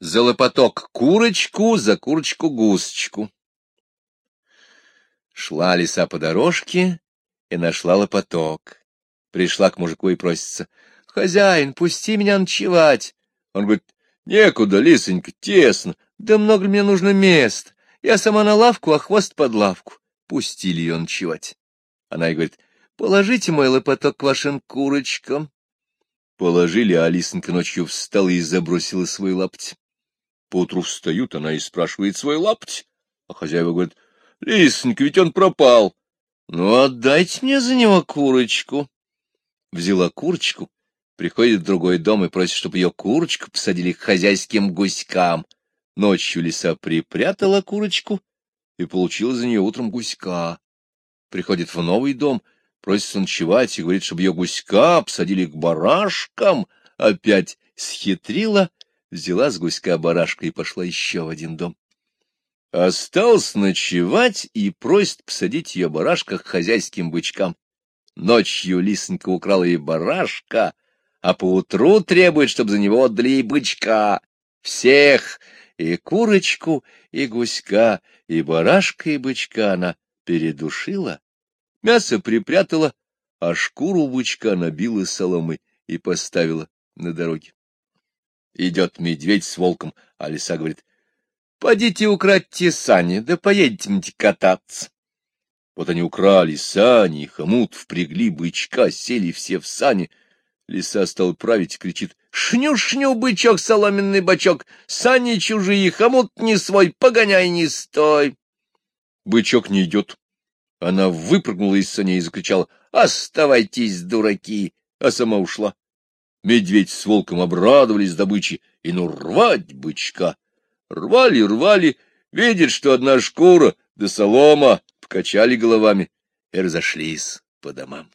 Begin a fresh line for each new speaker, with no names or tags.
За лопоток курочку, за курочку гусочку. Шла лиса по дорожке и нашла лопоток. Пришла к мужику и просится. — Хозяин, пусти меня ночевать. Он говорит, — некуда, лисонька, тесно. Да много мне нужно мест? Я сама на лавку, а хвост под лавку. Пустили ее ночевать. Она и говорит, — положите мой лопоток к вашим курочкам. Положили, а Алисонька ночью встала и забросила свой лапть. Поутру встают, она и спрашивает свой лапть, а хозяева говорят, — Лисонька, ведь он пропал. — Ну, отдайте мне за него курочку. Взяла курочку, приходит в другой дом и просит, чтобы ее курочку посадили к хозяйским гуськам. Ночью лиса припрятала курочку и получила за нее утром гуська. Приходит в новый дом, просит ночевать и говорит, чтобы ее гуська посадили к барашкам. Опять схитрила, взяла с гуська барашка и пошла еще в один дом. Остался ночевать и просит посадить ее барашка к хозяйским бычкам. Ночью лисонька украла ей барашка, а поутру требует, чтобы за него отдали ей бычка. Всех, и курочку, и гуська, и барашка, и бычка она передушила, мясо припрятала, а шкуру бычка набила соломы и поставила на дороге. Идет медведь с волком, а лиса говорит, — Подите украдьте сани, да поедете кататься. Вот они украли сани, хомут впрягли бычка, сели все в сани. Лиса стал править, кричит, — Шню-шню, бычок, соломенный бачок, сани чужие, хомут не свой, погоняй не стой. Бычок не идет. Она выпрыгнула из саней и закричала, — Оставайтесь, дураки! А сама ушла. Медведь с волком обрадовались добыче, и ну рвать бычка. Рвали, рвали, видят, что одна шкура да солома, покачали головами и разошлись по домам.